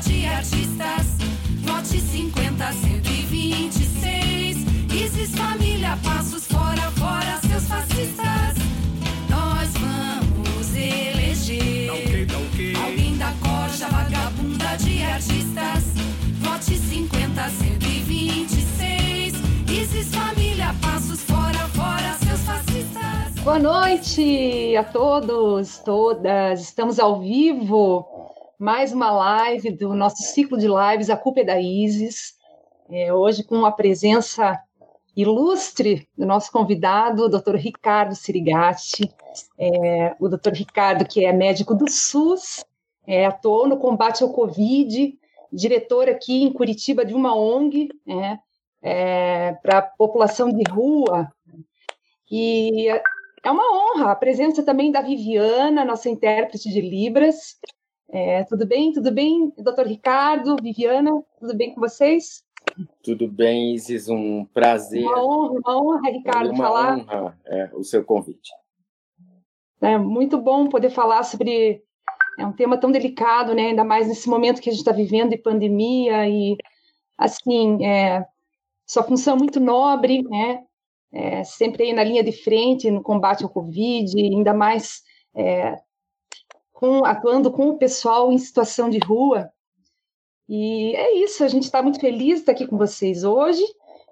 de artistas. Vote 50, 126. Isis Família, passos fora, fora, seus fascistas. Nós vamos eleger alguém da corja, vagabunda de artistas. Vote 50, 126. Isis Família, passos fora, fora, seus fascistas. Boa noite a todos, todas. Estamos ao vivo. Mais uma live do nosso ciclo de lives, A Culpa é da Isis. É, hoje com a presença ilustre do nosso convidado, o Dr. Ricardo Sirigatti. É, o Dr. Ricardo, que é médico do SUS, é, atuou no combate ao Covid, diretor aqui em Curitiba de uma ONG, né, é, para a população de rua. E é uma honra a presença também da Viviana, nossa intérprete de Libras. É, tudo bem? Tudo bem, doutor Ricardo, Viviana? Tudo bem com vocês? Tudo bem, Isis, um prazer. Uma honra, uma honra, Ricardo, uma falar. honra é, o seu convite. É muito bom poder falar sobre é um tema tão delicado, né? Ainda mais nesse momento que a gente está vivendo de pandemia e assim, é, sua função muito nobre, né? É, sempre aí na linha de frente no combate ao Covid, ainda mais é, com, atuando com o pessoal em situação de rua. E é isso, a gente está muito feliz de estar aqui com vocês hoje,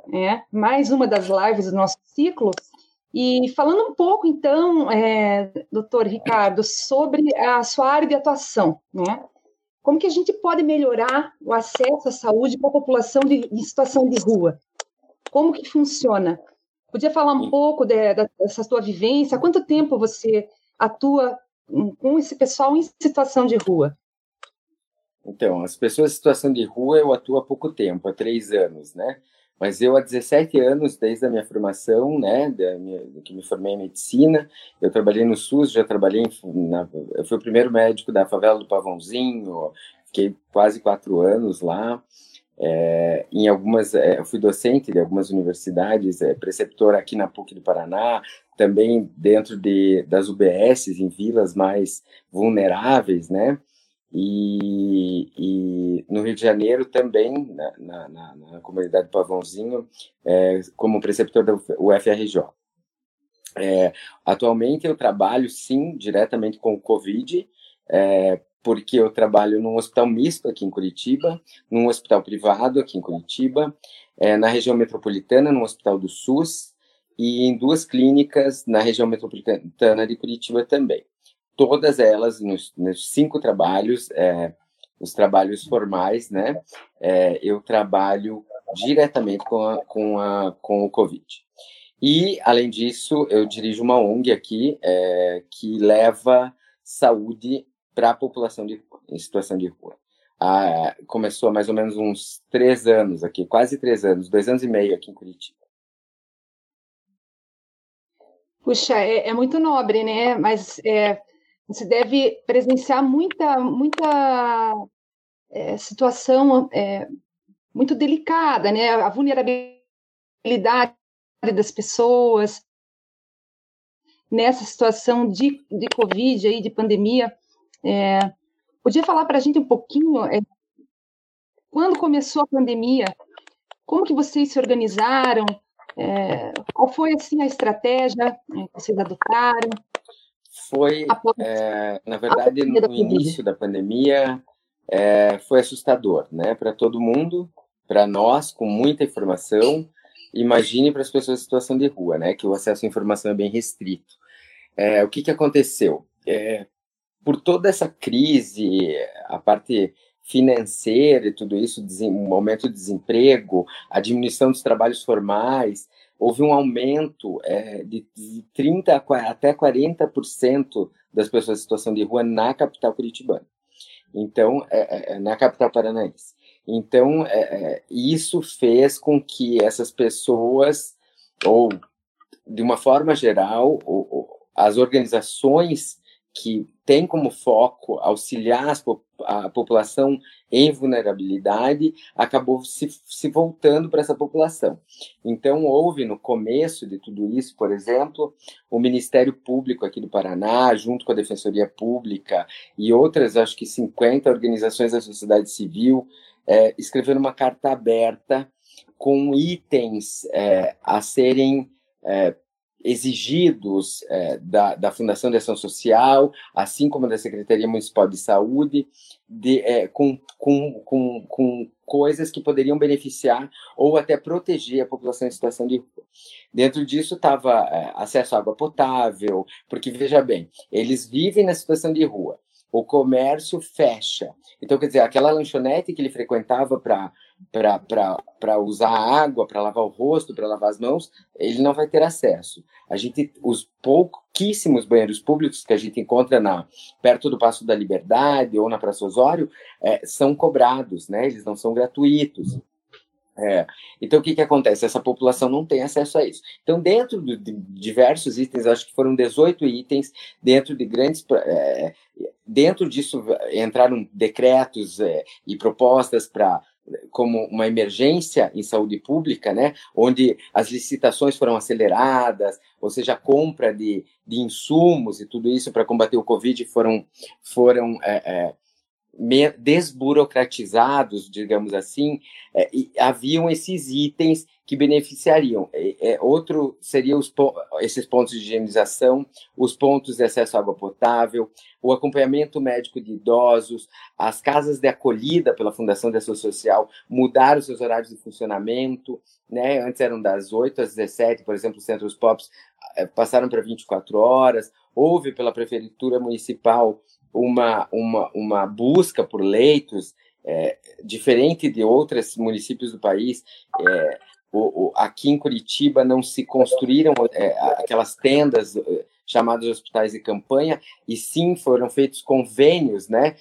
né? mais uma das lives do nosso ciclo. E falando um pouco, então, é, doutor Ricardo, sobre a sua área de atuação, né? Como que a gente pode melhorar o acesso à saúde para a população de, em situação de rua? Como que funciona? Podia falar um pouco de, dessa sua vivência? Há quanto tempo você atua com esse pessoal em situação de rua? Então, as pessoas em situação de rua eu atuo há pouco tempo, há três anos, né? Mas eu, há 17 anos, desde a minha formação, né, da minha, que me formei em medicina, eu trabalhei no SUS, já trabalhei, na, eu fui o primeiro médico da favela do Pavãozinho, fiquei quase quatro anos lá, é, em algumas, é, eu fui docente de algumas universidades, é, preceptor aqui na PUC do Paraná, também dentro de, das UBS, em vilas mais vulneráveis, né? E, e, no Rio de Janeiro também, na, na, na, na comunidade Pavãozinho, é, como preceptor da UFRJ. É, atualmente eu trabalho, sim, diretamente com o Covid, é, porque eu trabalho num hospital misto aqui em Curitiba, num hospital privado aqui em Curitiba, é, na região metropolitana, num hospital do SUS, e em duas clínicas na região metropolitana de Curitiba também todas elas, nos, nos cinco trabalhos, é, os trabalhos formais, né, é, eu trabalho diretamente com, a, com, a, com o Covid. E, além disso, eu dirijo uma ONG aqui é, que leva saúde para a população de, em situação de rua. Ah, começou há mais ou menos uns três anos aqui, quase três anos, dois anos e meio aqui em Curitiba. Puxa, é, é muito nobre, né? Mas é, você deve presenciar muita, muita é, situação é, muito delicada, né? A vulnerabilidade das pessoas nessa situação de, de Covid, aí, de pandemia. É, podia falar para a gente um pouquinho, é, quando começou a pandemia, como que vocês se organizaram, é, qual foi, assim, a estratégia né, que vocês adotaram? foi, é, na verdade, no início da pandemia, foi assustador, né? Para todo mundo, para nós, com muita informação. Imagine para as pessoas em situação de rua, né? Que o acesso à informação é bem restrito. É, o que, que aconteceu? É, por toda essa crise, a parte financeira e tudo isso, um aumento de desemprego, a diminuição dos trabalhos formais, houve um aumento é, de, de 30% até 40% das pessoas em situação de rua na capital curitibana. Então, é, é, é na capital paranaense. Então, é, é, isso fez com que essas pessoas, ou de uma forma geral, ou, ou, as organizações que tem como foco auxiliar a população em vulnerabilidade, acabou se, se voltando para essa população. Então, houve no começo de tudo isso, por exemplo, o Ministério Público aqui do Paraná, junto com a Defensoria Pública e outras, acho que 50 organizações da sociedade civil, é, escreveram uma carta aberta com itens é, a serem é, exigidos é, da, da Fundação de Ação Social, assim como da Secretaria Municipal de Saúde, de, é, com, com, com, com coisas que poderiam beneficiar ou até proteger a população em situação de rua. Dentro disso estava é, acesso à água potável, porque veja bem, eles vivem na situação de rua, o comércio fecha. Então, quer dizer, aquela lanchonete que ele frequentava para para usar água, para lavar o rosto, para lavar as mãos, ele não vai ter acesso. A gente, os pouquíssimos banheiros públicos que a gente encontra na perto do Passo da Liberdade ou na Praça Osório é, são cobrados, né? Eles não são gratuitos. É. Então, o que, que acontece? Essa população não tem acesso a isso. Então, dentro de diversos itens, acho que foram 18 itens, dentro de grandes. É, dentro disso entraram decretos é, e propostas para como uma emergência em saúde pública, né, onde as licitações foram aceleradas, ou seja, a compra de, de insumos e tudo isso para combater o Covid foram, foram é, é, desburocratizados, digamos assim, é, haviam esses itens que beneficiariam. É, é, outro seria os, esses pontos de higienização, os pontos de acesso à água potável, o acompanhamento médico de idosos, as casas de acolhida pela Fundação de Ação Social mudaram seus horários de funcionamento, né? Antes eram das 8 às 17, por exemplo, os centros POPs é, passaram para 24 horas. Houve pela Prefeitura Municipal uma, uma, uma busca por leitos, é, diferente de outros municípios do país. É, o, o, aqui em Curitiba não se construíram é, aquelas tendas é, chamadas hospitais de campanha, e sim foram feitos convênios, né,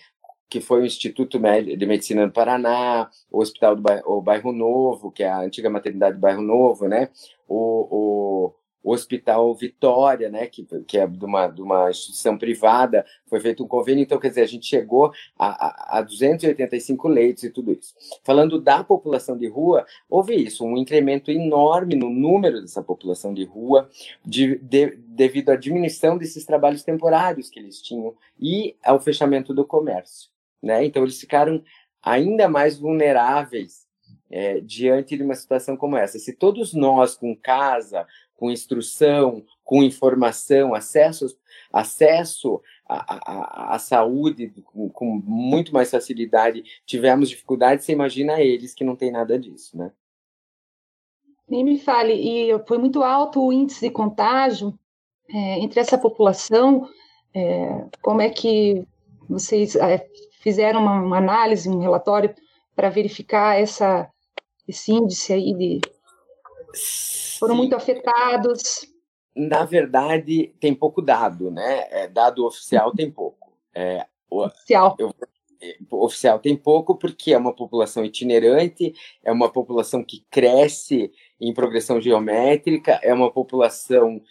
que foi o Instituto de Medicina do Paraná, o Hospital do Bairro, Novo, que é a antiga maternidade do Bairro Novo, né, o, o o Hospital Vitória, né, que, que é de uma, de uma instituição privada, foi feito um convênio, então, quer dizer, a gente chegou a, a, a 285 leitos e tudo isso. Falando da população de rua, houve isso, um incremento enorme no número dessa população de rua, de, de, devido à diminuição desses trabalhos temporários que eles tinham e ao fechamento do comércio. Né? Então, eles ficaram ainda mais vulneráveis é, diante de uma situação como essa. Se todos nós, com casa, com instrução, com informação, acesso, acesso à, saúde com, com, muito mais facilidade, tivemos dificuldade, você imagina eles que não tem nada disso, né? Nem me fale, e foi muito alto o índice de contágio é, entre essa população, é, como é que vocês é, fizeram uma, uma, análise, um relatório para verificar essa, esse índice aí de foram Sim. muito afetados? Na verdade, tem pouco dado, né? É, dado oficial tem pouco. É, oficial. Eu, é, oficial tem pouco porque é uma população itinerante, é uma população que cresce em progressão geométrica, é uma população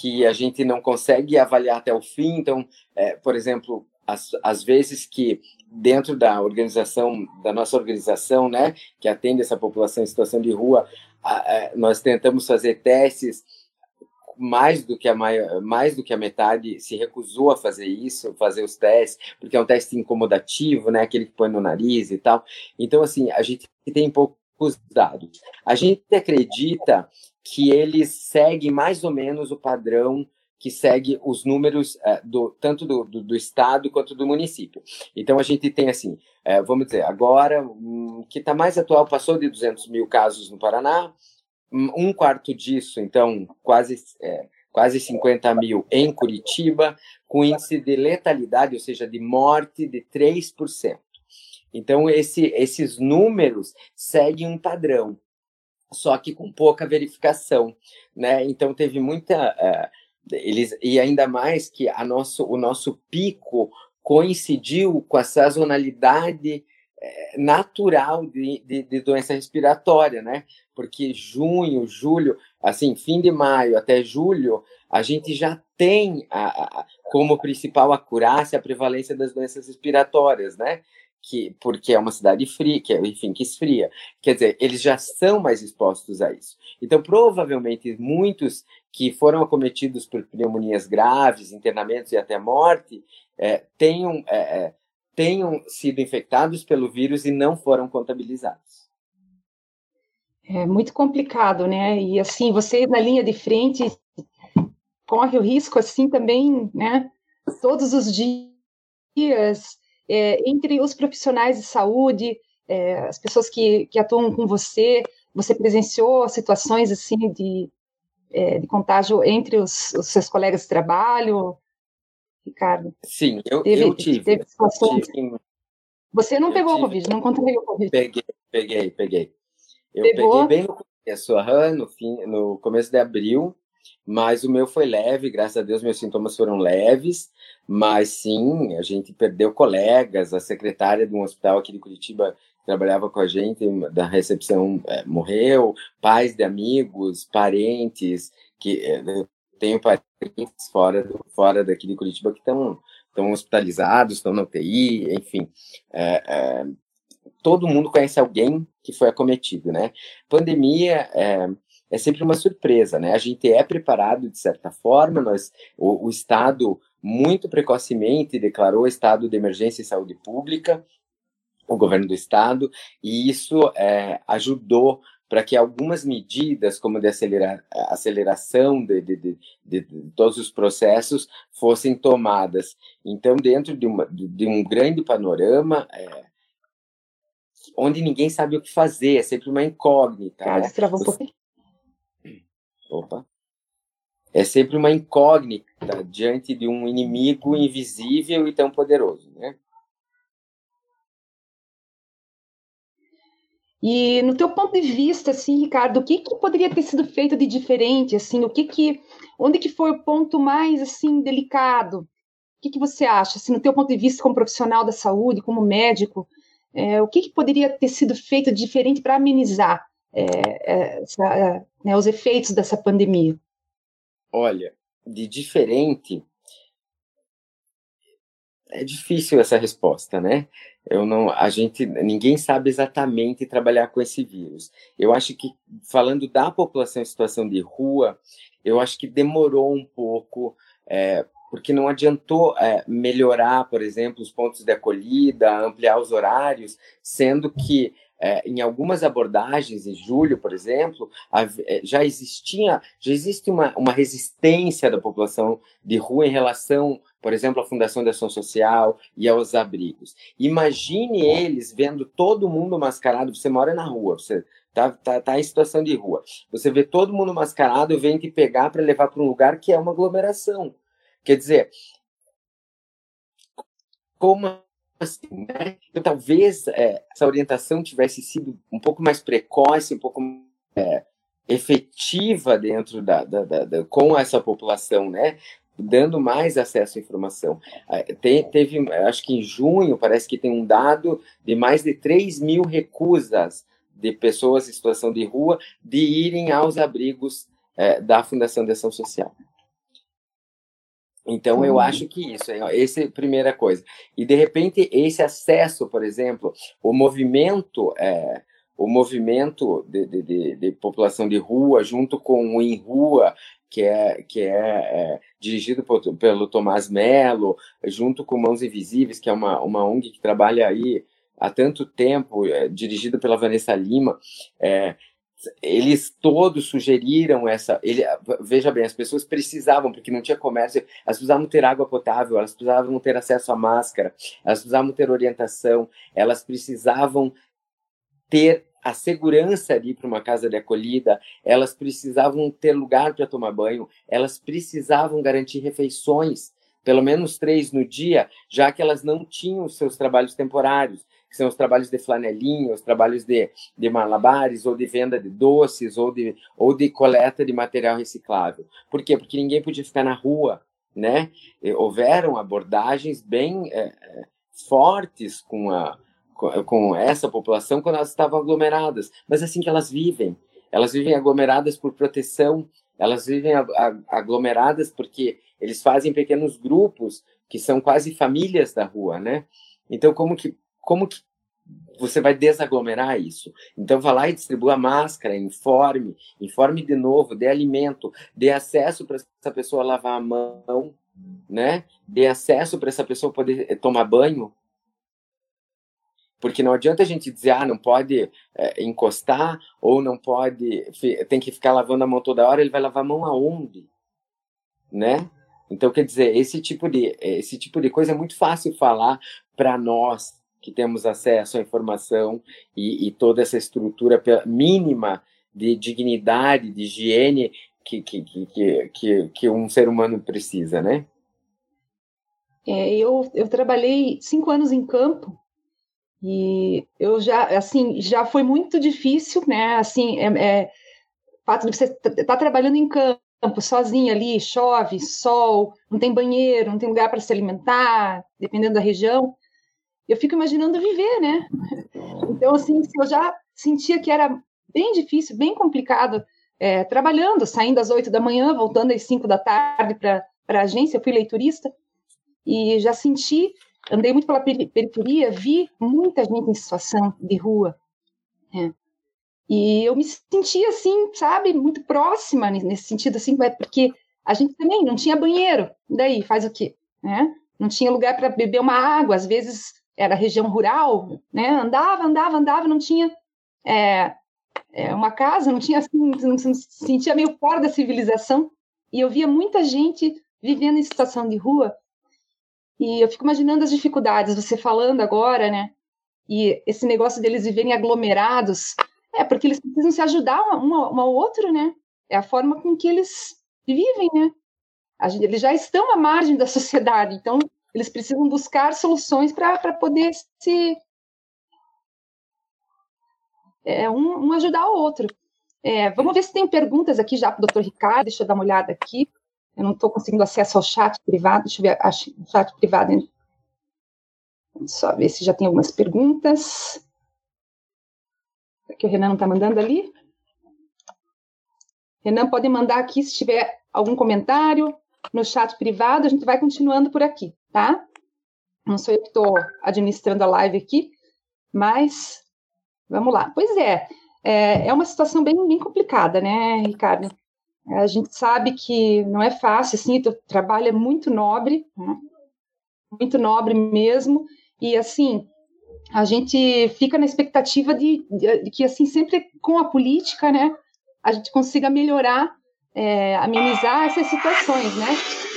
que a gente não consegue avaliar até o fim. Então, é, por exemplo, às, às vezes que dentro da organização, da nossa organização, né, que atende essa população em situação de rua, nós tentamos fazer testes mais do que a maior, mais do que a metade se recusou a fazer isso, fazer os testes, porque é um teste incomodativo, né, aquele que põe no nariz e tal. Então assim, a gente tem poucos dados. A gente acredita que eles seguem mais ou menos o padrão que segue os números é, do, tanto do, do, do, estado quanto do município. Então a gente tem assim, é, vamos dizer, agora um, que está mais atual passou de 200 mil casos no Paraná, um quarto disso, então quase é, quase 50 mil em Curitiba, com índice de letalidade, ou seja, de morte de 3%. Então esse, esses números seguem um padrão, só que com pouca verificação, né? Então teve muita eles e ainda mais que a nosso, o nosso pico coincidiu com a sazonalidade é, natural de, de, de, doença respiratória, né? Porque junho, julho, assim, fim de maio até julho, a gente já tem a, a, como principal acurácia a prevalência das doenças respiratórias, né? Que, porque é uma cidade fria, que, enfim, que esfria. Quer dizer, eles já são mais expostos a isso. Então, provavelmente, muitos que foram acometidos por pneumonias graves, internamentos e até morte, é, tenham, é, é tenham sido infectados pelo vírus e não foram contabilizados. É muito complicado, né? E assim, você na linha de frente corre o risco assim também, né? Todos os dias, é, entre os profissionais de saúde, é, as pessoas que, que atuam com você, você presenciou situações assim de, é, de contágio entre os, os seus colegas de trabalho? Ricardo? Sim, eu, teve, eu tive. Teve tive. Você não eu pegou tive. Covid, não contraiu Covid? Peguei, peguei, peguei. Eu Pegou? peguei bem no começo, no, fim, no começo de abril, mas o meu foi leve, graças a Deus meus sintomas foram leves, mas sim, a gente perdeu colegas, a secretária de um hospital aqui de Curitiba trabalhava com a gente da recepção é, morreu, pais de amigos, parentes, que é, tenho parentes fora, do, fora daqui de Curitiba que estão estão hospitalizados, estão na UTI, enfim. É, é, todo mundo conhece alguém que foi acometido, né? Pandemia é, é, sempre uma surpresa, né? A gente é preparado de certa forma, nós, o, o Estado muito precocemente declarou estado de emergência em saúde pública, o governo do Estado, e isso é, ajudou para que algumas medidas, como de acelerar, aceleração de, de, de, de, todos os processos, fossem tomadas. Então, dentro de, uma, um grande panorama, é, onde ninguém sabe o que fazer, é sempre uma incógnita. Ah, né? um pouquinho. Opa. É sempre uma incógnita diante de um inimigo invisível e tão poderoso, né? E no teu ponto de vista, assim, Ricardo, o que, que poderia ter sido feito de diferente, assim, o que que, onde que foi o ponto mais, assim, delicado? O que que você acha, assim, no teu ponto de vista como profissional da saúde, como médico, é, o que, que poderia ter sido feito de diferente para amenizar é, é essa, é, né, os efeitos dessa pandemia? Olha, de diferente, é difícil essa resposta, né? Eu não, a gente, ninguém sabe exatamente trabalhar com esse vírus. Eu acho que falando da população em situação de rua, eu acho que demorou um pouco, é, porque não adiantou é, melhorar, por exemplo, os pontos de acolhida, ampliar os horários, sendo que é, em algumas abordagens, em julho, por exemplo, é, já existia, já existe uma, uma resistência da população de rua em relação, por exemplo, à Fundação de Ação Social e aos abrigos. Imagine eles vendo todo mundo mascarado. Você mora na rua, você tá, tá, tá em situação de rua. Você vê todo mundo mascarado e vem te pegar para levar para um lugar que é uma aglomeração. Quer dizer, como assim, né? Então, talvez é, essa orientação tivesse sido um pouco mais precoce, um pouco é, efetiva dentro da, da, da, da, com essa população, né? Dando mais acesso à informação. É, tem, teve, acho que em junho, parece que tem um dado de mais de 3 mil recusas de pessoas em situação de rua de irem aos abrigos é, da Fundação de Ação Social. Então, eu uhum. acho que isso, essa é a primeira coisa. E, de repente, esse acesso, por exemplo, o movimento, é, o movimento de, de, de, de, população de rua, junto com o Em Rua, que é, que é, é dirigido por, pelo Tomás Mello, junto com Mãos Invisíveis, que é uma, uma ONG que trabalha aí há tanto tempo, é, dirigida pela Vanessa Lima, é, eles todos sugeriram essa. Ele, veja bem, as pessoas precisavam, porque não tinha comércio, elas precisavam ter água potável, elas precisavam ter acesso à máscara, elas precisavam ter orientação, elas precisavam ter a segurança ir para uma casa de acolhida, elas precisavam ter lugar para tomar banho, elas precisavam garantir refeições, pelo menos três no dia, já que elas não tinham seus trabalhos temporários que são os trabalhos de flanelinha, os trabalhos de, de malabares, ou de venda de doces, ou de, ou de coleta de material reciclável. Por quê? Porque ninguém podia ficar na rua, né? Houveram abordagens bem é fortes com a, com essa população quando elas estavam aglomeradas, mas assim que elas vivem. Elas vivem aglomeradas por proteção, elas vivem aglomeradas porque eles fazem pequenos grupos que são quase famílias da rua, né? Então, como que, como que você vai desaglomerar isso? Então, vá lá e distribua máscara, informe, informe de novo, dê alimento, dê acesso para essa pessoa lavar a mão, né? Dê acesso para essa pessoa poder tomar banho, porque não adianta a gente dizer, ah, não pode é, encostar, ou não pode, tem que ficar lavando a mão toda hora, ele vai lavar a mão aonde? Né? Então, quer dizer, esse tipo de, esse tipo de coisa é muito fácil falar para nós que temos acesso à informação e, e, toda essa estrutura mínima de dignidade, de higiene que, que, que, que, que um ser humano precisa, né? É, eu, eu trabalhei cinco anos em campo e eu já, assim, já foi muito difícil, né? Assim, é, é fato de você estar tá trabalhando em campo, sozinha ali, chove, sol, não tem banheiro, não tem lugar para se alimentar, dependendo da região. Eu fico imaginando viver, né? Então, assim, eu já sentia que era bem difícil, bem complicado, é, trabalhando, saindo às oito da manhã, voltando às cinco da tarde para a agência, eu fui leiturista, e já senti andei muito pela periferia, vi muita gente em situação de rua. É. E eu me senti assim, sabe, muito próxima nesse sentido, assim, porque a gente também não tinha banheiro. Daí faz o quê? Né? Não tinha lugar para beber uma água. Às vezes era região rural, né? Andava, andava, andava, não tinha é, é, uma casa, não tinha assim, não se sentia meio fora da civilização. E eu via muita gente vivendo em situação de rua e eu fico imaginando as dificuldades, você falando agora, né? E esse negócio deles viverem aglomerados, é porque eles precisam se ajudar um, ao outro, né? É a forma com que eles vivem, né? Eles já estão à margem da sociedade, então eles precisam buscar soluções para poder se é, um, um, ajudar o outro. É, vamos ver se tem perguntas aqui já para o doutor Ricardo, deixa eu dar uma olhada aqui. Eu não estou conseguindo acesso ao chat privado. Deixa eu ver o chat privado. Vamos só ver se já tem algumas perguntas. Que o Renan não está mandando ali. Renan, pode mandar aqui se tiver algum comentário no chat privado. A gente vai continuando por aqui, tá? Não sou eu que estou administrando a live aqui, mas vamos lá. Pois é, é, é uma situação bem, bem complicada, né, Ricardo? A gente sabe que não é fácil, assim, o trabalho é muito nobre, né? muito nobre mesmo, e assim, a gente fica na expectativa de, de, de, que, assim, sempre com a política, né, a gente consiga melhorar, é, amenizar essas situações, né?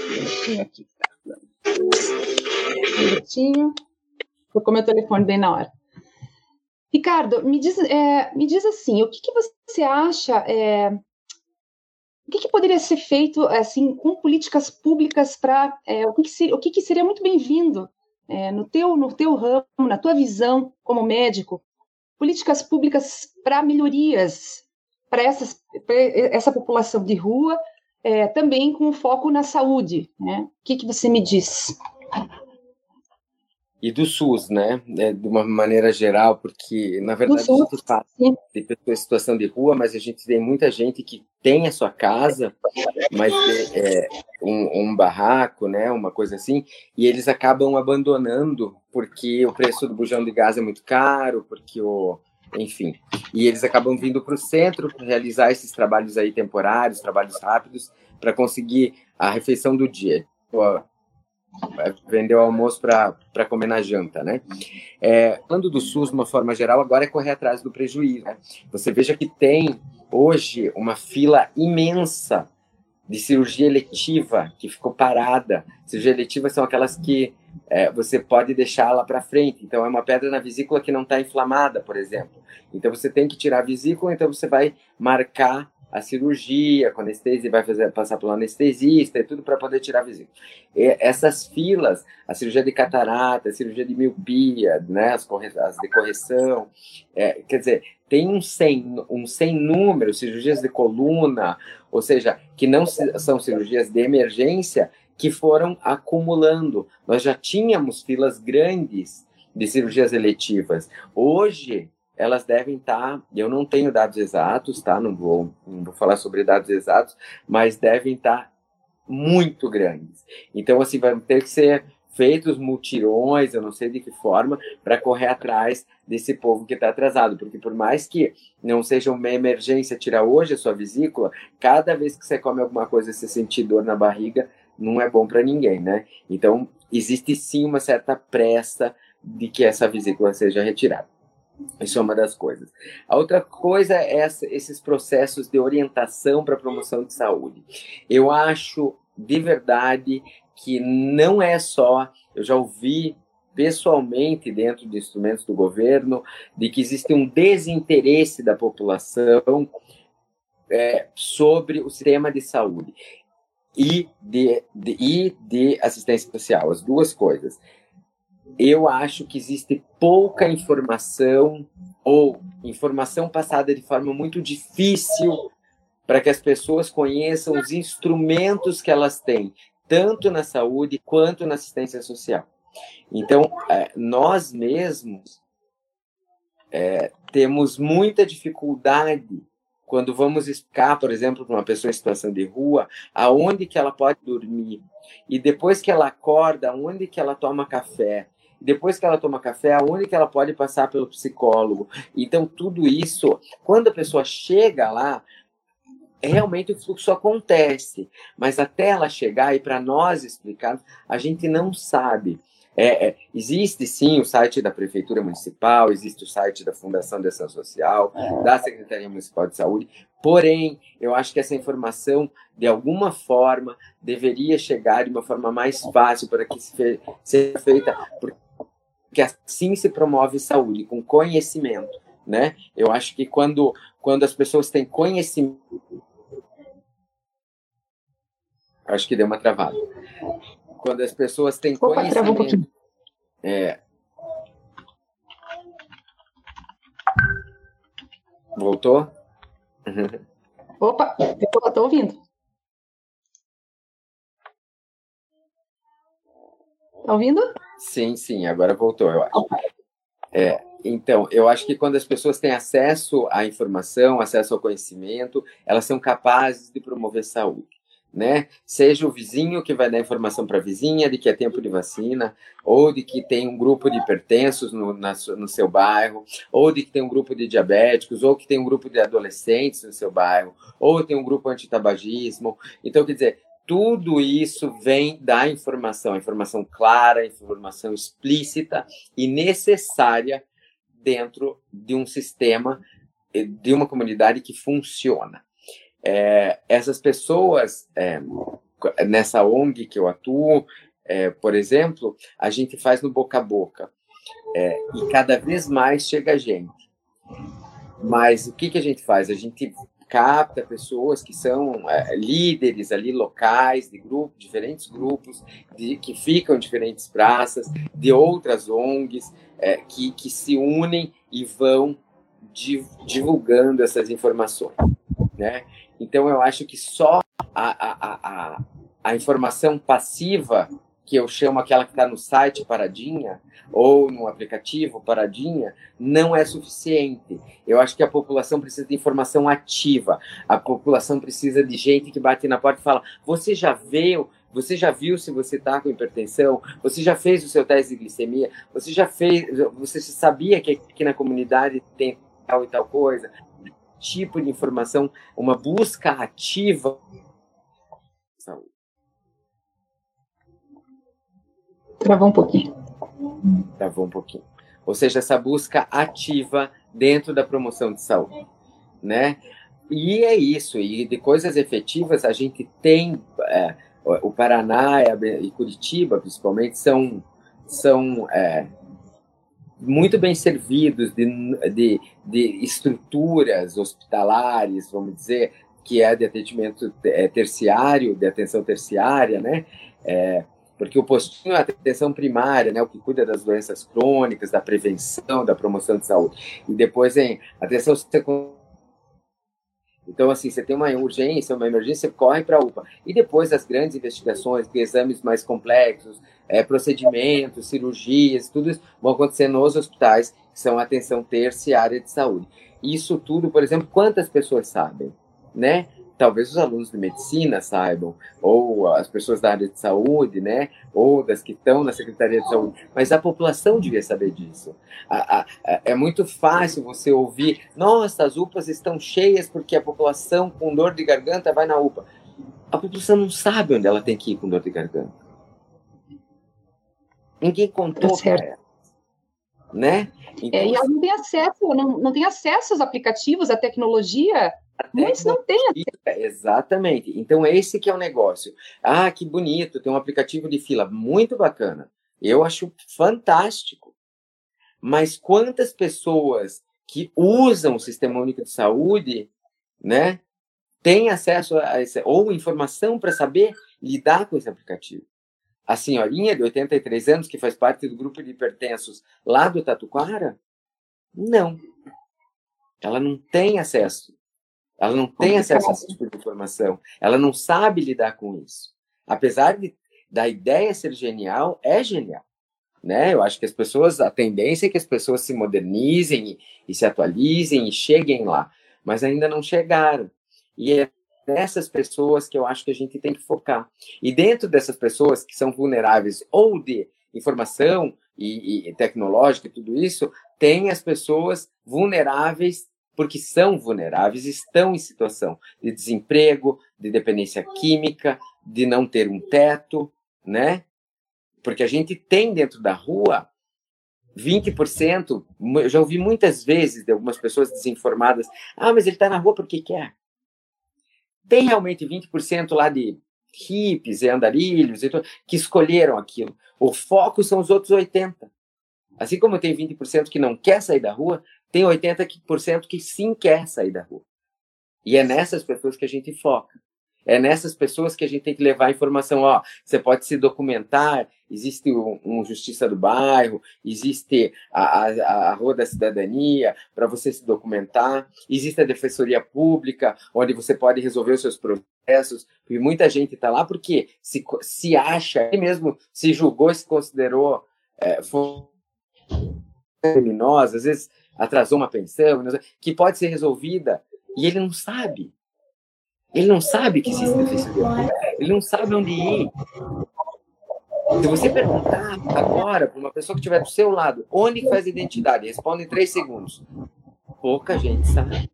Minutinho aqui. Minutinho. Tocou meu telefone bem na hora. Ricardo, me diz, é, me diz assim, o que, que você acha é, o que, que, poderia ser feito assim com políticas públicas para é, o, que, que, seria, o que, seria muito bem-vindo é, no teu no teu ramo, na tua visão como médico, políticas públicas para melhorias para essa população de rua, é, também com foco na saúde, né? O que, que você me diz? E do SUS, né, é, de uma maneira geral, porque na verdade a gente fala de pessoas em situação de rua, mas a gente tem muita gente que tem a sua casa, mas é, um, um, barraco, né, uma coisa assim, e eles acabam abandonando porque o preço do bujão de gás é muito caro, porque o enfim, e eles acabam vindo para o centro realizar esses trabalhos aí temporários, trabalhos rápidos, para conseguir a refeição do dia vender o almoço para comer na janta, né? É, falando do SUS de uma forma geral, agora é correr atrás do prejuízo. Né? Você veja que tem hoje uma fila imensa de cirurgia eletiva que ficou parada. Cirurgia eletiva são aquelas que é, você pode deixar lá para frente. Então, é uma pedra na vesícula que não está inflamada, por exemplo. Então, você tem que tirar a vesícula, então você vai marcar a cirurgia com anestesia, vai fazer, passar pelo anestesista e tudo para poder tirar a vesícula. E essas filas, a cirurgia de catarata, a cirurgia de miopia, né, as, as de correção, é, quer dizer, tem um sem, um sem número, cirurgias de coluna, ou seja, que não são cirurgias de emergência, que foram acumulando. Nós já tínhamos filas grandes de cirurgias eletivas. Hoje, elas devem estar, tá, eu não tenho dados exatos, tá? Não vou, não vou falar sobre dados exatos, mas devem estar tá muito grandes. Então, assim, vai ter que ser feitos mutirões, eu não sei de que forma, para correr atrás desse povo que está atrasado, porque por mais que não seja uma emergência tirar hoje a sua vesícula, cada vez que você come alguma coisa e você sentir dor na barriga, não é bom para ninguém, né? Então, existe sim uma certa pressa de que essa vesícula seja retirada. Isso é uma das coisas. A outra coisa é essa, esses processos de orientação para promoção de saúde. Eu acho de verdade que não é só, eu já ouvi pessoalmente dentro de instrumentos do governo, de que existe um desinteresse da população é, sobre o sistema de saúde e de, de, e de assistência social, as duas coisas eu acho que existe pouca informação ou informação passada de forma muito difícil para que as pessoas conheçam os instrumentos que elas têm, tanto na saúde quanto na assistência social. Então, é, nós mesmos é, temos muita dificuldade quando vamos explicar, por exemplo, para uma pessoa em situação de rua, aonde que ela pode dormir e depois que ela acorda, aonde que ela toma café depois que ela toma café, aonde que ela pode passar pelo psicólogo. Então, tudo isso, quando a pessoa chega lá, realmente o fluxo acontece, mas até ela chegar e para nós explicar, a gente não sabe. É, é, existe sim o site da Prefeitura Municipal, existe o site da Fundação de Ação Social, é. da Secretaria Municipal de Saúde, porém, eu acho que essa informação, de alguma forma, deveria chegar de uma forma mais fácil para que seja feita, porque que assim se promove saúde, com conhecimento, né? Eu acho que quando, quando as pessoas têm conhecimento... Acho que deu uma travada. Quando as pessoas têm Opa, conhecimento... Um. É... Voltou? Opa, eu estou ouvindo. Tá ouvindo? Sim, sim, agora voltou, eu acho. É, então, eu acho que quando as pessoas têm acesso à informação, acesso ao conhecimento, elas são capazes de promover saúde. Né? Seja o vizinho que vai dar informação para a vizinha de que é tempo de vacina, ou de que tem um grupo de hipertensos no, na, no seu bairro, ou de que tem um grupo de diabéticos, ou que tem um grupo de adolescentes no seu bairro, ou tem um grupo antitabagismo. Então, quer dizer, tudo isso vem da informação, informação clara, informação explícita e necessária dentro de um sistema, eh, de uma comunidade que funciona. É, essas pessoas, é, nessa ONG que eu atuo, é, por exemplo, a gente faz no boca a boca. e cada vez mais chega gente. Mas o que, que a gente faz? A gente capta pessoas que são é, líderes ali locais de grupos, diferentes grupos, de, que ficam em diferentes praças, de outras ONGs, é, que, que se unem e vão divulgando essas informações. Né? Então, eu acho que só a, a, a, a informação passiva que eu chamo aquela que está no site paradinha ou no aplicativo paradinha, não é suficiente. Eu acho que a população precisa de informação ativa. A população precisa de gente que bate na porta e fala: "Você já viu? Você já viu se você está com hipertensão? Você já fez o seu teste de glicemia? Você já fez? Você sabia que aqui na comunidade tem tal e tal coisa?" Tipo de informação, uma busca ativa saúde. Travou um pouquinho. Travou um pouquinho. Ou seja, essa busca ativa dentro da promoção de saúde, né? E é isso. E de coisas efetivas a gente tem é, o Paraná e Curitiba, principalmente, são são é, muito bem servidos de, de, de, estruturas hospitalares, vamos dizer, que é de atendimento é, terciário, de atenção terciária, né? É, porque o postinho é a atenção primária, né, o que cuida das doenças crônicas, da prevenção, da promoção de saúde. E depois em atenção secundária. Então, assim, você tem uma urgência, uma emergência, corre para a UPA. E depois as grandes investigações, exames mais complexos, é, procedimentos, cirurgias, tudo isso vão acontecer nos hospitais, que são atenção terciária de saúde. Isso tudo, por exemplo, quantas pessoas sabem, né? Talvez os alunos de medicina saibam, ou as pessoas da área de saúde, né, ou das que estão na Secretaria de Saúde, mas a população devia saber disso. A, a, a, é muito fácil você ouvir, nossa, as UPAs estão cheias porque a população com dor de garganta vai na UPA. A população não sabe onde ela tem que ir com dor de garganta. Ninguém contou tá para ela. Né? Então, é, e ela não tem acesso, não, não tem acesso aos aplicativos, à tecnologia Muitos não têm Exatamente. Então, esse que é o negócio. Ah, que bonito, tem um aplicativo de fila. Muito bacana. Eu acho fantástico. Mas quantas pessoas que usam o Sistema Único de Saúde, né, têm acesso a esse, ou informação para saber lidar com esse aplicativo? A senhorinha de 83 anos, que faz parte do grupo de hipertensos lá do Tatuquara, não. Ela não tem acesso ela não tem acesso a esse tipo de informação. Ela não sabe lidar com isso. Apesar de, da ideia ser genial, é genial. Né? Eu acho que as pessoas, a tendência é que as pessoas se modernizem e, e se atualizem e cheguem lá, mas ainda não chegaram. E é nessas pessoas que eu acho que a gente tem que focar. E dentro dessas pessoas que são vulneráveis ou de informação e, e tecnológica e tudo isso, tem as pessoas vulneráveis porque são vulneráveis, estão em situação de desemprego, de dependência química, de não ter um teto, né? Porque a gente tem dentro da rua 20%, eu já ouvi muitas vezes de algumas pessoas desinformadas, ah, mas ele está na rua porque quer. Tem realmente 20% lá de hippies e andarilhos e tudo, que escolheram aquilo. O foco são os outros 80%. Assim como tem 20% que não quer sair da rua, tem 80% que sim quer sair da rua. E é nessas pessoas que a gente foca. É nessas pessoas que a gente tem que levar a informação. Ó, você pode se documentar, existe um, um Justiça do Bairro, existe a, a, a Rua da Cidadania para você se documentar, existe a Defensoria Pública, onde você pode resolver os seus processos. E muita gente está lá porque se, se acha, ele mesmo se julgou, se considerou é, criminosa, às vezes atrasou uma pensão, que pode ser resolvida e ele não sabe. Ele não sabe que existe defensoria Ele não sabe onde ir. Se você perguntar agora para uma pessoa que estiver do seu lado, onde faz identidade, responde em três segundos. Pouca gente sabe.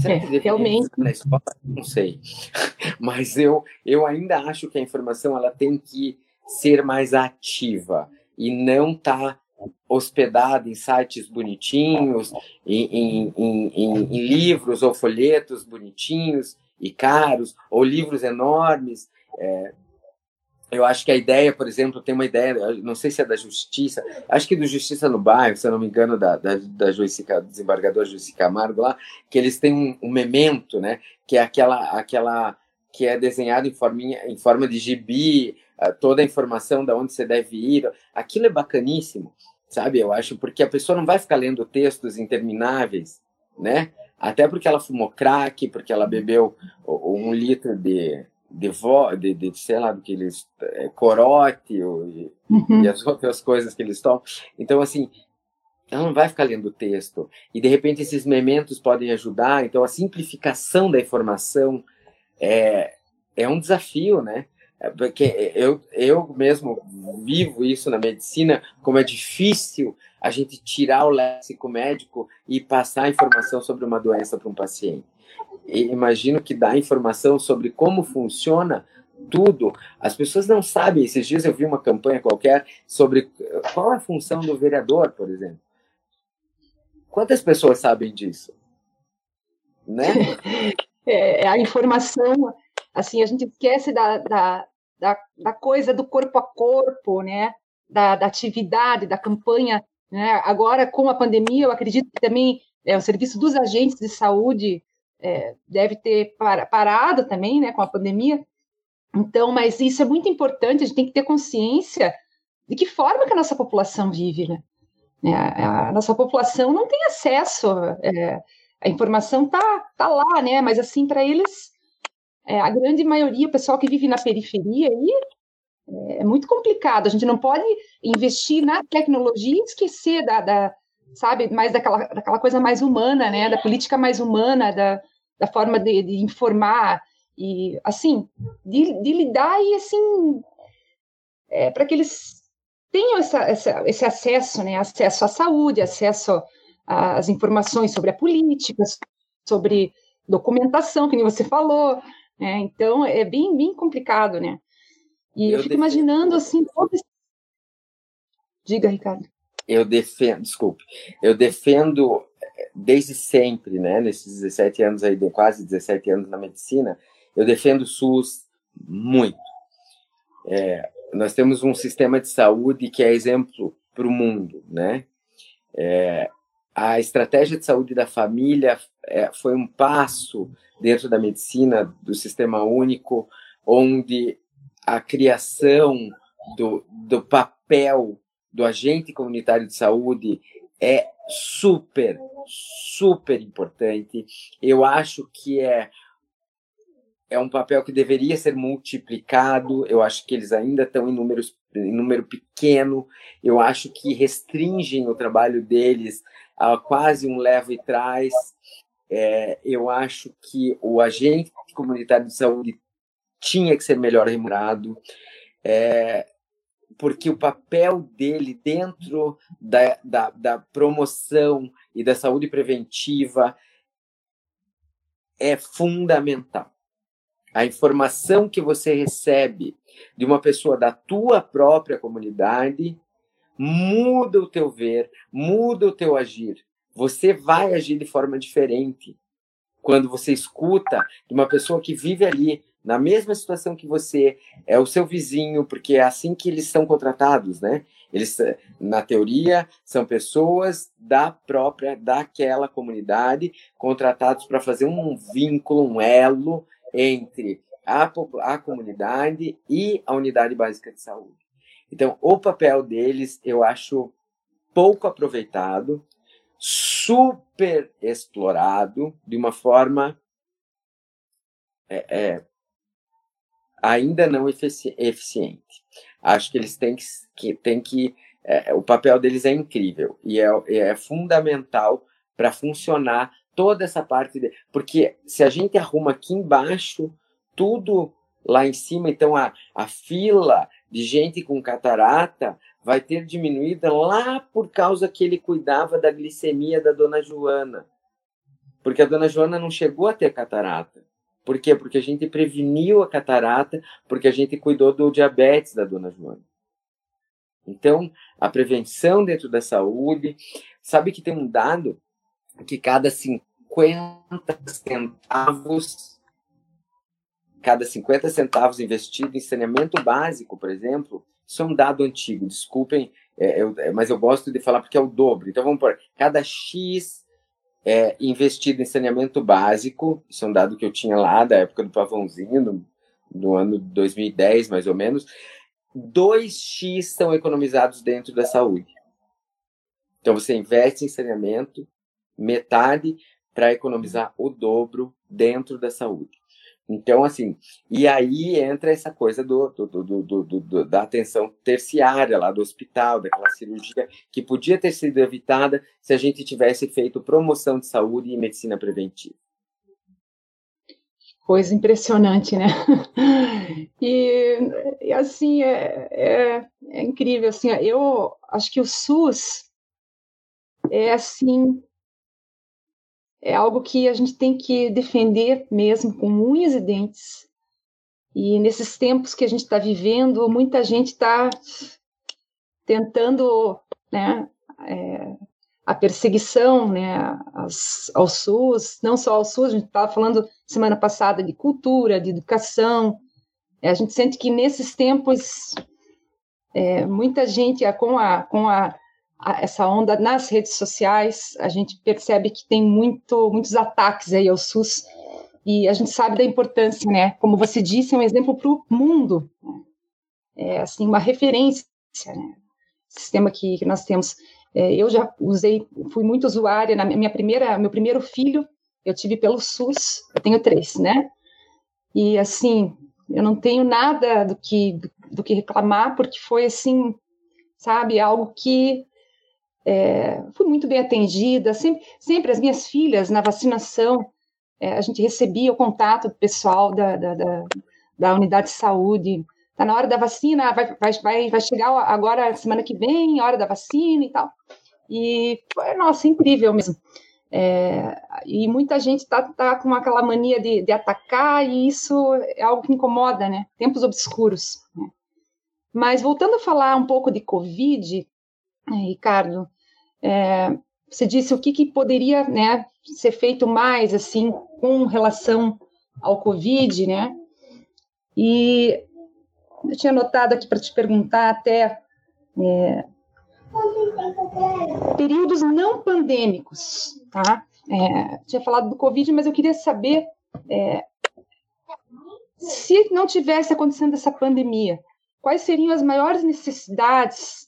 Será que é, realmente na escola? Não sei. Mas eu, eu ainda acho que a informação ela tem que ser mais ativa e não estar tá hospedada em sites bonitinhos, em, em, em, em, livros ou folhetos bonitinhos e caros, ou livros enormes. É, eu acho que a ideia, por exemplo, tem uma ideia, não sei se é da Justiça, acho que do Justiça no Bairro, se eu não me engano, da, da, da Joyce, desembargador Juicy Camargo lá, que eles têm um, um memento, né, que é aquela, aquela que é desenhado em, forminha, em forma de gibi, toda a informação de onde você deve ir, aquilo é bacaníssimo sabe? Eu acho porque a pessoa não vai ficar lendo textos intermináveis, né? Até porque ela fumou crack, porque ela bebeu um litro de de, vo, de, de sei lá do que eles é, corote ou, e, uhum. e as outras coisas que eles tomam. Então assim, ela não vai ficar lendo texto e de repente esses mementos podem ajudar. Então a simplificação da informação é é um desafio, né? É, porque eu, eu mesmo vivo isso na medicina, como é difícil a gente tirar o léxico médico e passar informação sobre uma doença para um paciente. E imagino que dar informação sobre como funciona tudo. As pessoas não sabem. Esses dias eu vi uma campanha qualquer sobre qual é a função do vereador, por exemplo. Quantas pessoas sabem disso? Né? É, a informação assim, a gente esquece da, da, da, da coisa do corpo a corpo, né? Da, da, atividade, da campanha. Né? Agora, com a pandemia, eu acredito que também é, o serviço dos agentes de saúde é, deve ter parado também né, com a pandemia. Então, mas isso é muito importante, a gente tem que ter consciência de que forma que a nossa população vive, né? É, a, a, nossa população não tem acesso, é, a informação tá, tá lá, né? Mas assim, para eles, é, a grande maioria, o pessoal que vive na periferia, aí, é, é muito complicado. A gente não pode investir na tecnologia e esquecer da, da sabe, mais daquela, daquela coisa mais humana, né? Da política mais humana, da, da forma de, de informar e assim de, de lidar e assim é, para que eles tenham essa, essa, esse acesso, né? Acesso à saúde, acesso às informações sobre a política, sobre documentação, que nem você falou, né? Então é bem bem complicado, né? E eu, eu fico imaginando assim todo esse... Diga, Ricardo. Eu defendo, desculpe, eu defendo desde sempre, né, nesses 17 anos aí, quase 17 anos na medicina, eu defendo o SUS muito. É, nós temos um sistema de saúde que é exemplo para o mundo, né? É, a estratégia de saúde da família é, foi um passo dentro da medicina do sistema único, onde a criação do, do papel do agente comunitário de saúde é super, super importante. Eu acho que é é um papel que deveria ser multiplicado. Eu acho que eles ainda estão em números em número pequeno. Eu acho que restringem o trabalho deles a quase um leva e traz. É, eu acho que o agente comunitário de saúde tinha que ser melhor remunerado. É, porque o papel dele dentro da, da, da promoção e da saúde preventiva é fundamental. A informação que você recebe de uma pessoa da tua própria comunidade muda o teu ver, muda o teu agir. Você vai agir de forma diferente quando você escuta de uma pessoa que vive ali na mesma situação que você, é o seu vizinho, porque é assim que eles são contratados, né? Eles, na teoria, são pessoas da própria, daquela comunidade, contratados para fazer um vínculo, um elo entre a, a comunidade e a unidade básica de saúde. Então, o papel deles eu acho pouco aproveitado, super explorado, de uma forma é, é, ainda não eficiente. Acho que eles têm que, que, têm que é, o papel deles é incrível e é, é fundamental para funcionar toda essa parte, de, porque se a gente arruma aqui embaixo tudo lá em cima, então a, a fila de gente com catarata vai ter diminuída lá por causa que ele cuidava da glicemia da dona Joana. Porque a dona Joana não chegou a ter catarata. Por quê? Porque a gente preveniu a catarata, porque a gente cuidou do diabetes da dona Joana. Então, a prevenção dentro da saúde, sabe que tem um dado que cada 50 centavos, cada 50 centavos investido em saneamento básico, por exemplo, isso é um dado antigo, desculpem, é, eu, é, mas eu gosto de falar porque é o dobro. Então vamos por cada X é, investido em saneamento básico, isso é um dado que eu tinha lá da época do Pavãozinho, no, no ano 2010, mais ou menos, 2x são economizados dentro da saúde. Então você investe em saneamento, metade para economizar o dobro dentro da saúde. Então, assim, e aí entra essa coisa do, do, do, do, da atenção terciária lá do hospital, daquela cirurgia que podia ter sido evitada se a gente tivesse feito promoção de saúde e medicina preventiva. Coisa impressionante, né? E, e assim, é, é, é incrível, assim, eu acho que o SUS é, assim, é algo que a gente tem que defender mesmo com unhas e dentes. E nesses tempos que a gente está vivendo, muita gente está tentando, né, é, a perseguição, né, ao SUS, não só ao SUS, a gente estava falando semana passada de cultura, de educação. É, a gente sente que nesses tempos é, muita gente, com a, com a essa onda nas redes sociais, a gente percebe que tem muito, muitos ataques aí ao SUS e a gente sabe da importância, né? Como você disse, é um exemplo para o mundo, é assim uma referência, né? Sistema que, que nós temos. É, eu já usei, fui muito usuária na minha primeira, meu primeiro filho, eu tive pelo SUS, eu tenho três, né? E assim, eu não tenho nada do que do, do que reclamar, porque foi assim, sabe, algo que é, fui muito bem atendida, sempre, sempre as minhas filhas na vacinação, é, a gente recebia o contato do pessoal da, da, da, da unidade de saúde, tá na hora da vacina, vai, vai, vai chegar agora semana que vem, hora da vacina e tal. E foi, nossa, incrível mesmo. É, e muita gente está tá com aquela mania de, de, atacar, e isso é algo que incomoda, né? Tempos obscuros. Né? Mas voltando a falar um pouco de Covid, Ricardo, é, você disse o que, que poderia né, ser feito mais assim com relação ao Covid, né? E eu tinha anotado aqui para te perguntar até é, períodos não pandêmicos, tá? É, tinha falado do Covid, mas eu queria saber é, se não tivesse acontecendo essa pandemia, quais seriam as maiores necessidades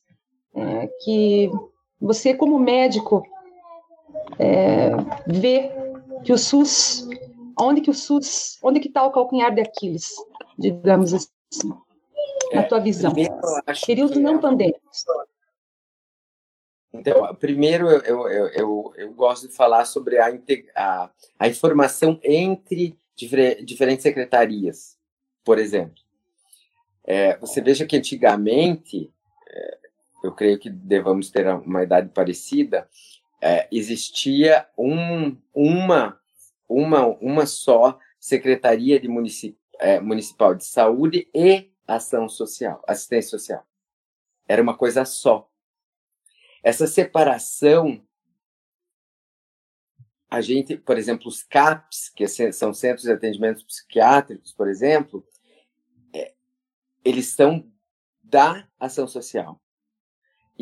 é, que você, como médico, é, vê que o SUS, onde que o SUS, onde que está o calcanhar de Aquiles, digamos assim, na tua visão? Períodos não é pandêmicos. Então, primeiro eu, eu, eu, eu, gosto de falar sobre a, a, a informação entre diferentes secretarias, por exemplo. É, você veja que antigamente, é, eu creio que devamos ter uma idade parecida, é, existia um, uma, uma, uma só Secretaria de Municip, é, Municipal de Saúde e Ação Social, Assistência Social. Era uma coisa só. Essa separação, a gente, por exemplo, os CAPs, que são Centros de Atendimentos Psiquiátricos, por exemplo, é, eles são da ação social.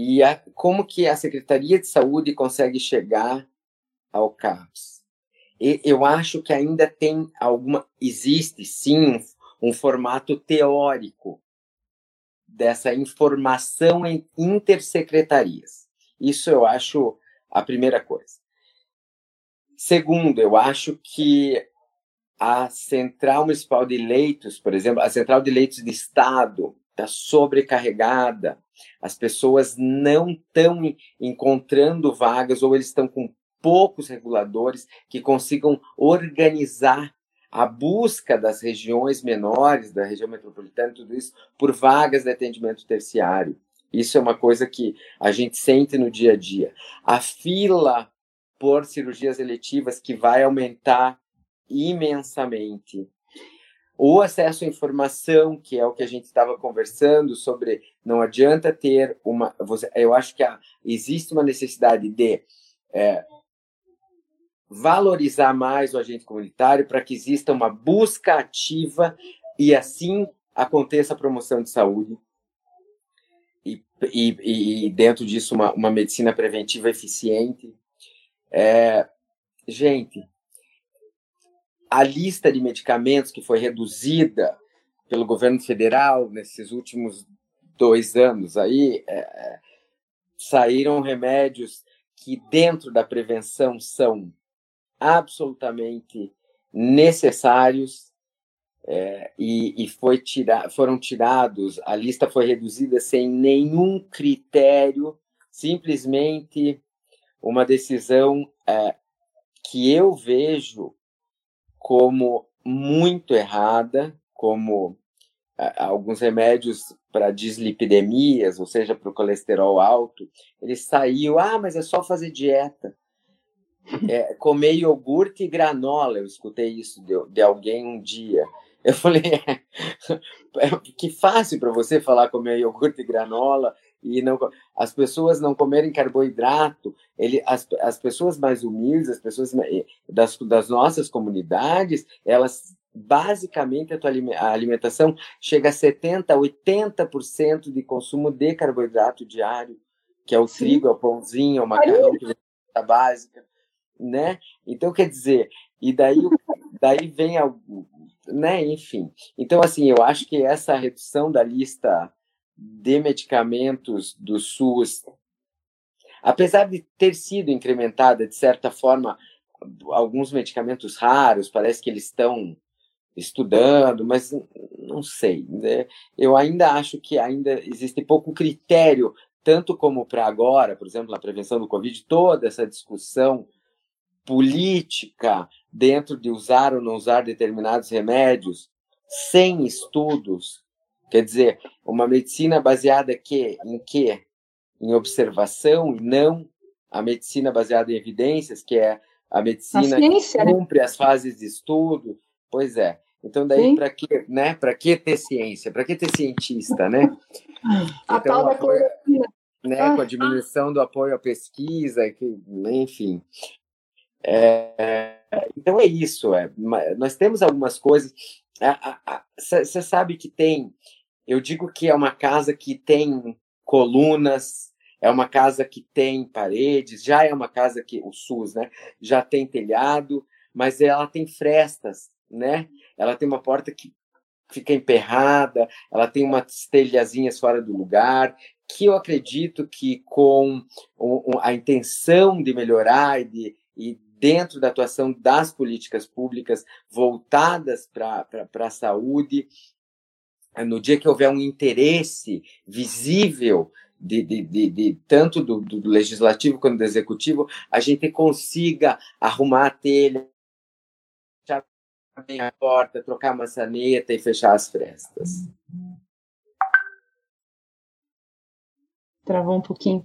E a, como que a Secretaria de Saúde consegue chegar ao CAPS? E, eu acho que ainda tem alguma, existe sim um, um formato teórico dessa informação em intersecretarias. Isso eu acho a primeira coisa. Segundo, eu acho que a Central Municipal de Leitos, por exemplo, a Central de Leitos de Estado está sobrecarregada, as pessoas não estão encontrando vagas ou eles estão com poucos reguladores que consigam organizar a busca das regiões menores, da região metropolitana, tudo isso, por vagas de atendimento terciário. Isso é uma coisa que a gente sente no dia a dia. A fila por cirurgias eletivas que vai aumentar imensamente. O acesso à informação, que é o que a gente estava conversando sobre, não adianta ter uma. Eu acho que há, existe uma necessidade de é, valorizar mais o agente comunitário para que exista uma busca ativa e assim aconteça a promoção de saúde e, e dentro disso uma, uma medicina preventiva eficiente. É, gente, a lista de medicamentos que foi reduzida pelo governo federal nesses últimos dois anos aí, é, saíram remédios que dentro da prevenção são absolutamente necessários é, e, e foi tira, foram tirados, a lista foi reduzida sem nenhum critério, simplesmente uma decisão é, que eu vejo como muito errada, como alguns remédios para dislipidemias, ou seja, para o colesterol alto, ele saiu, ah, mas é só fazer dieta. É, comer iogurte e granola, eu escutei isso de, de alguém um dia. Eu falei, é que fácil para você falar comer iogurte e granola e não as pessoas não comerem carboidrato, ele as, as pessoas mais humildes, as pessoas das, das nossas comunidades, elas basicamente a tua a alimentação chega a 70, 80% de consumo de carboidrato diário, que é o Sim. trigo, é o pãozinho, é o macarrão, que é a básica, né? Então quer dizer, e daí daí vem algo né? Enfim. Então, assim, eu acho que essa redução da lista de medicamentos do SUS, apesar de ter sido incrementada de certa forma alguns medicamentos raros, parece que eles estão estudando, mas não sei. Né? Eu ainda acho que ainda existe pouco critério, tanto como para agora, por exemplo, na prevenção do Covid, toda essa discussão política dentro de usar ou não usar determinados remédios sem estudos. Quer dizer, uma medicina baseada que, em quê? Em observação e não a medicina baseada em evidências, que é a medicina a ciência, que né? cumpre né? as fases de estudo. Pois é. Então daí para que, né? Para que ter ciência? Para que ter cientista, né? A então, tal da cloroquina. Né, ah, com a diminuição ah. do apoio à pesquisa, que, enfim. É, então é isso. É, nós temos algumas coisas. Você sabe que tem. Eu digo que é uma casa que tem colunas, é uma casa que tem paredes, já é uma casa que o SUS, né, já tem telhado, mas ela tem frestas, né? Ela tem uma porta que fica emperrada, ela tem umas telhazinhas fora do lugar, que eu acredito que com a intenção de melhorar e, de, e dentro da atuação das políticas públicas voltadas para a saúde, no dia que houver um interesse visível de, de, de, de, tanto do, do, legislativo quanto do executivo, a gente consiga arrumar a telha, fechar a porta, trocar a maçaneta e fechar as frestas. Travou um pouquinho.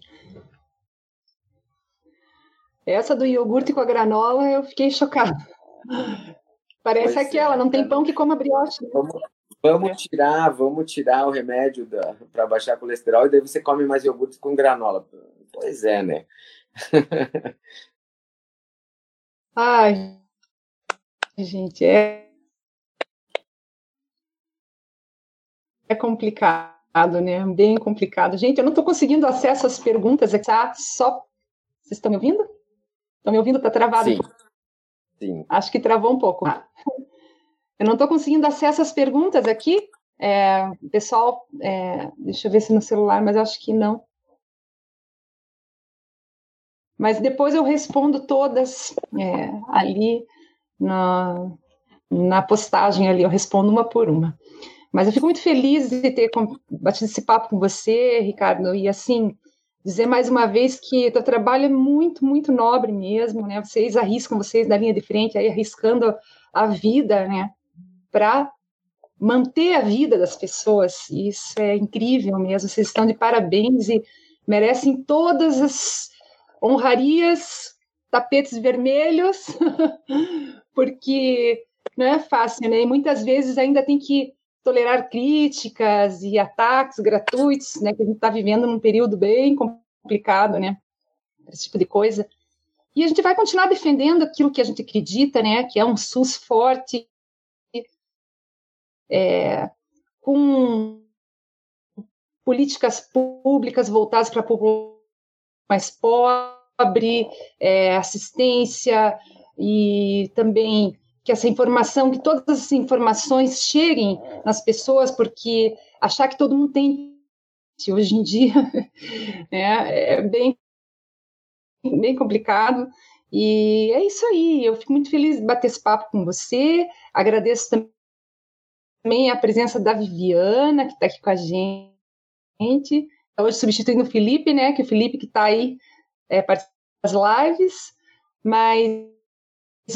Essa do iogurte com a granola, eu fiquei chocada. Parece pois aquela, é, não tem pão que coma brioche. Né? Vamos, é. tirar, vamos tirar o remédio para baixar colesterol e daí você come mais iogurte com granola. Pois é, né? Ai, gente, é é complicado, né? Bem complicado. Gente, eu não estou conseguindo acesso às perguntas, é tá? Só vocês estão me ouvindo? Estão me ouvindo? Está travado? Sim. Sim. Acho que travou um pouco. Ah. Eu não estou conseguindo acesso às perguntas aqui. É, pessoal, é, deixa eu ver se no celular, mas acho que não. Mas depois eu respondo todas é, ali na, na postagem ali, eu respondo uma por uma. Mas eu fico muito feliz de ter batido esse papo com você, Ricardo, e assim, dizer mais uma vez que o teu trabalho é muito, muito nobre mesmo, né? Vocês arriscam, vocês da linha de frente, aí arriscando a vida, né? Para manter a vida das pessoas. Isso é incrível mesmo. Vocês estão de parabéns e merecem todas as honrarias, tapetes vermelhos, porque não é fácil, né? E muitas vezes ainda tem que tolerar críticas e ataques gratuitos, né? Que a gente está vivendo num período bem complicado, né? Esse tipo de coisa. E a gente vai continuar defendendo aquilo que a gente acredita, né? Que é um SUS forte, é, com políticas públicas voltadas para a população mais pobre, é, assistência e também que essa informação, que todas as informações cheguem nas pessoas, porque achar que todo mundo tem hoje em dia é, é bem, bem complicado. E é isso aí. Eu fico muito feliz de bater esse papo com você. Agradeço também também a presença da Viviana, que está aqui com a gente, hoje substituindo o Felipe, né? Que o Felipe que está aí é, participando das lives, mas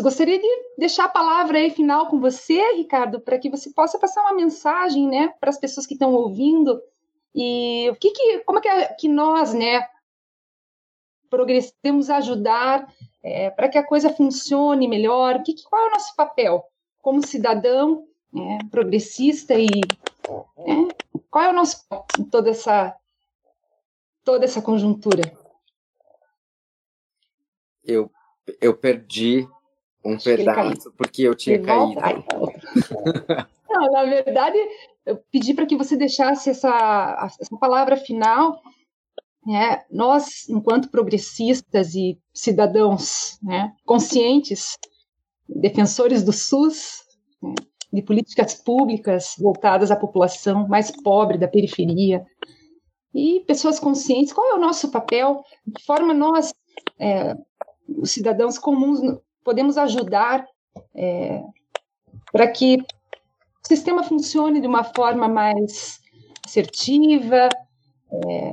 gostaria de deixar a palavra aí final com você, Ricardo, para que você possa passar uma mensagem, né, para as pessoas que estão ouvindo. E o que, que como é que, que nós, né, progressemos ajudar é, para que a coisa funcione melhor, que, qual é o nosso papel como cidadão é, progressista e é, qual é o nosso em toda essa toda essa conjuntura? Eu eu perdi um Acho pedaço porque eu tinha caído. Ai, Não, na verdade, eu pedi para que você deixasse essa, essa palavra final. Né? Nós, enquanto progressistas e cidadãos né, conscientes, defensores do SUS, né, de políticas públicas voltadas à população mais pobre da periferia, e pessoas conscientes, qual é o nosso papel, de forma nós, é, os cidadãos comuns, podemos ajudar é, para que o sistema funcione de uma forma mais assertiva, é,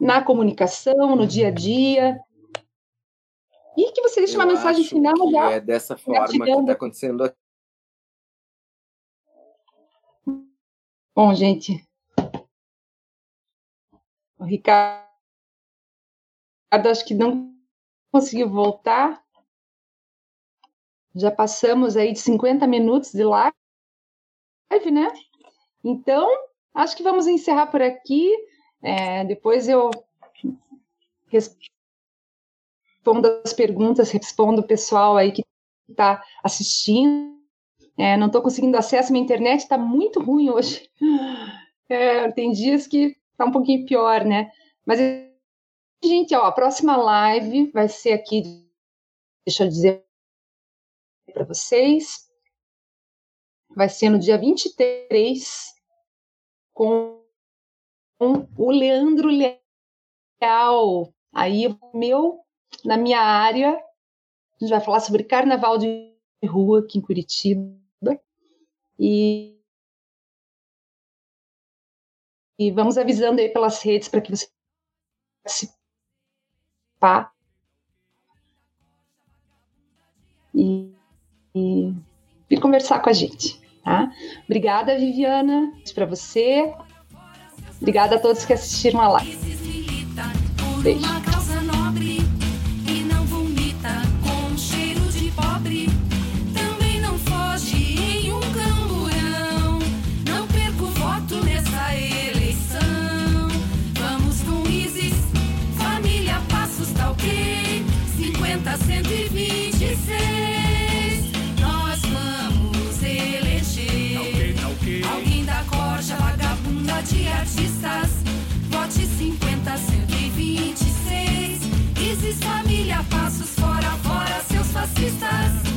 na comunicação, no dia a dia. E que você deixe uma mensagem final já. É dessa forma que está acontecendo aqui. Bom, gente. O Ricardo acho que não conseguiu voltar. Já passamos aí de 50 minutos de live, né? Então, acho que vamos encerrar por aqui. É, depois eu respondo as perguntas, respondo o pessoal aí que está assistindo. É, não estou conseguindo acesso, minha internet está muito ruim hoje. É, tem dias que está um pouquinho pior, né? Mas, gente, ó, a próxima live vai ser aqui, deixa eu dizer para vocês, vai ser no dia 23, com o Leandro Leal. Aí, meu, na minha área, a gente vai falar sobre carnaval de rua aqui em Curitiba. E, e vamos avisando aí pelas redes para que você participar. E, e, e conversar com a gente. Tá? Obrigada, Viviana, para você. Obrigada a todos que assistiram a live. Beijo. 126. Isis, família, passos fora, fora, seus fascistas.